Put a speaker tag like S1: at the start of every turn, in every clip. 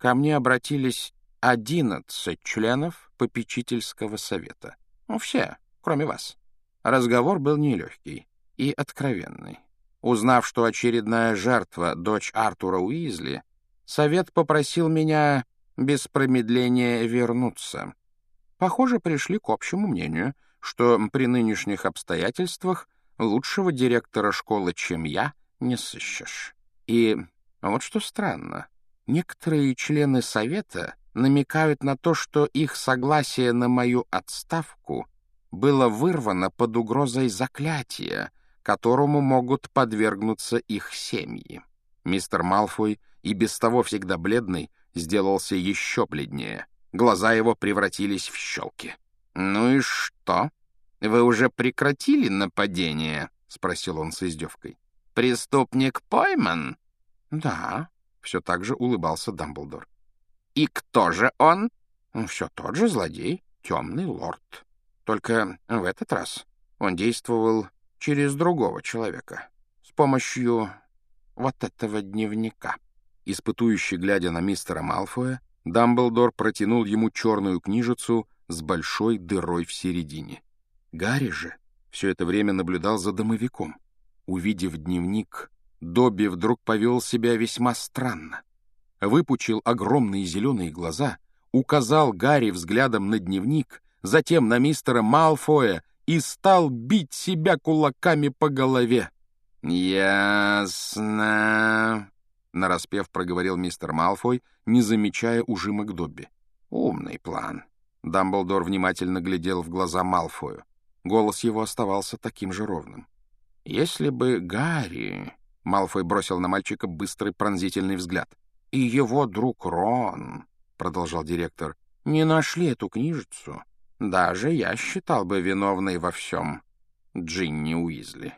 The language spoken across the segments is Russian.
S1: ко мне обратились одиннадцать членов попечительского совета. Ну, все, кроме вас. Разговор был нелегкий и откровенный. Узнав, что очередная жертва — дочь Артура Уизли, совет попросил меня без промедления вернуться. Похоже, пришли к общему мнению, что при нынешних обстоятельствах лучшего директора школы, чем я, не сыщешь. И вот что странно. Некоторые члены совета намекают на то, что их согласие на мою отставку было вырвано под угрозой заклятия, которому могут подвергнуться их семьи. Мистер Малфой, и без того всегда бледный, сделался еще бледнее. Глаза его превратились в щелки. «Ну и что? Вы уже прекратили нападение?» — спросил он с издевкой. «Преступник пойман?» «Да», — все так же улыбался Дамблдор. «И кто же он?» «Ну, «Все тот же злодей, темный лорд. Только в этот раз он действовал через другого человека, с помощью вот этого дневника». Испытующий, глядя на мистера Малфоя, Дамблдор протянул ему черную книжицу с большой дырой в середине. Гарри же все это время наблюдал за домовиком. Увидев дневник, Добби вдруг повел себя весьма странно. Выпучил огромные зеленые глаза, указал Гарри взглядом на дневник, затем на мистера Малфоя и стал бить себя кулаками по голове. «Ясно», — нараспев проговорил мистер Малфой, не замечая ужимок Добби. «Умный план». Дамблдор внимательно глядел в глаза Малфою. Голос его оставался таким же ровным. «Если бы Гарри...» — Малфой бросил на мальчика быстрый пронзительный взгляд. «И его друг Рон...» — продолжал директор. «Не нашли эту книжицу. Даже я считал бы виновной во всем Джинни Уизли.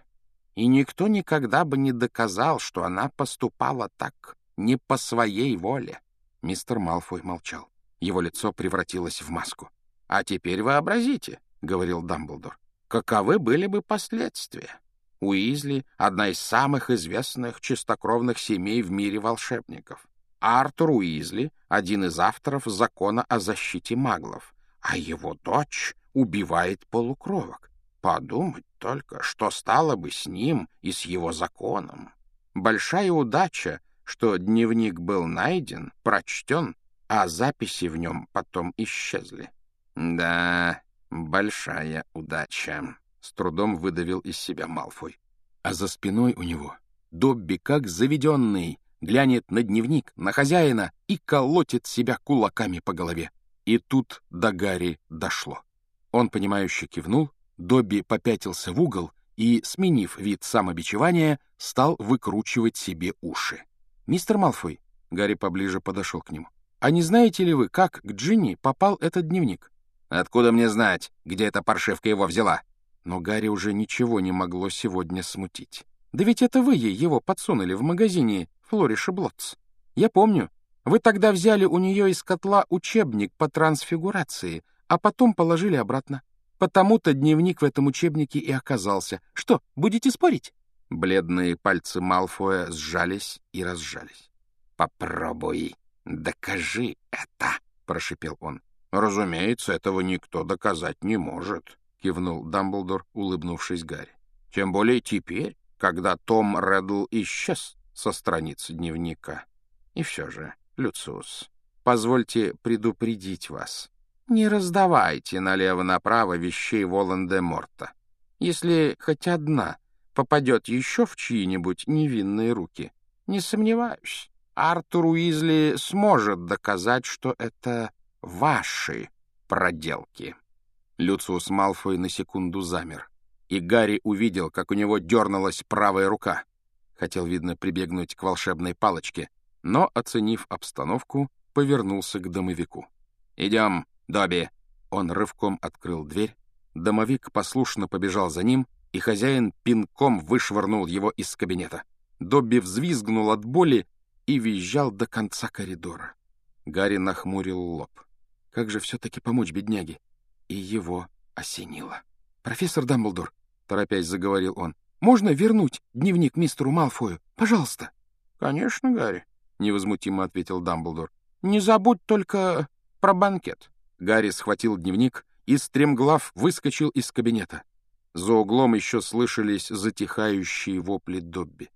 S1: И никто никогда бы не доказал, что она поступала так, не по своей воле». Мистер Малфой молчал. Его лицо превратилось в маску. «А теперь вообразите», — говорил Дамблдор, — «каковы были бы последствия? Уизли — одна из самых известных чистокровных семей в мире волшебников. Артур Уизли — один из авторов закона о защите маглов, а его дочь убивает полукровок. Подумать только, что стало бы с ним и с его законом. Большая удача, что дневник был найден, прочтен а записи в нем потом исчезли. «Да, большая удача», — с трудом выдавил из себя Малфой. А за спиной у него Добби, как заведенный, глянет на дневник, на хозяина и колотит себя кулаками по голове. И тут до Гарри дошло. Он, понимающе кивнул, Добби попятился в угол и, сменив вид самобичевания, стал выкручивать себе уши. «Мистер Малфой», — Гарри поближе подошел к нему, а не знаете ли вы, как к Джинни попал этот дневник? Откуда мне знать, где эта паршивка его взяла? Но Гарри уже ничего не могло сегодня смутить. Да ведь это вы ей его подсунули в магазине Флориш Блотс. Я помню, вы тогда взяли у нее из котла учебник по трансфигурации, а потом положили обратно. Потому-то дневник в этом учебнике и оказался. Что, будете спорить? Бледные пальцы Малфоя сжались и разжались. «Попробуй», «Докажи это!» — прошипел он. «Разумеется, этого никто доказать не может», — кивнул Дамблдор, улыбнувшись Гарри. «Тем более теперь, когда Том Реддл исчез со страницы дневника. И все же, Люциус, позвольте предупредить вас. Не раздавайте налево-направо вещей Волан-де-Морта. Если хоть одна попадет еще в чьи-нибудь невинные руки, не сомневаюсь, Артур Уизли сможет доказать, что это ваши проделки. Люциус Малфой на секунду замер, и Гарри увидел, как у него дернулась правая рука. Хотел, видно, прибегнуть к волшебной палочке, но, оценив обстановку, повернулся к домовику. «Идем, Добби!» Он рывком открыл дверь, домовик послушно побежал за ним, и хозяин пинком вышвырнул его из кабинета. Добби взвизгнул от боли и визжал до конца коридора. Гарри нахмурил лоб. Как же все-таки помочь бедняге? И его осенило. «Профессор Дамблдор», — торопясь заговорил он, — «можно вернуть дневник мистеру Малфою? Пожалуйста». «Конечно, Гарри», — невозмутимо ответил Дамблдор. Не забудь только про банкет». Гарри схватил дневник и, стремглав, выскочил из кабинета. За углом еще слышались затихающие вопли Добби.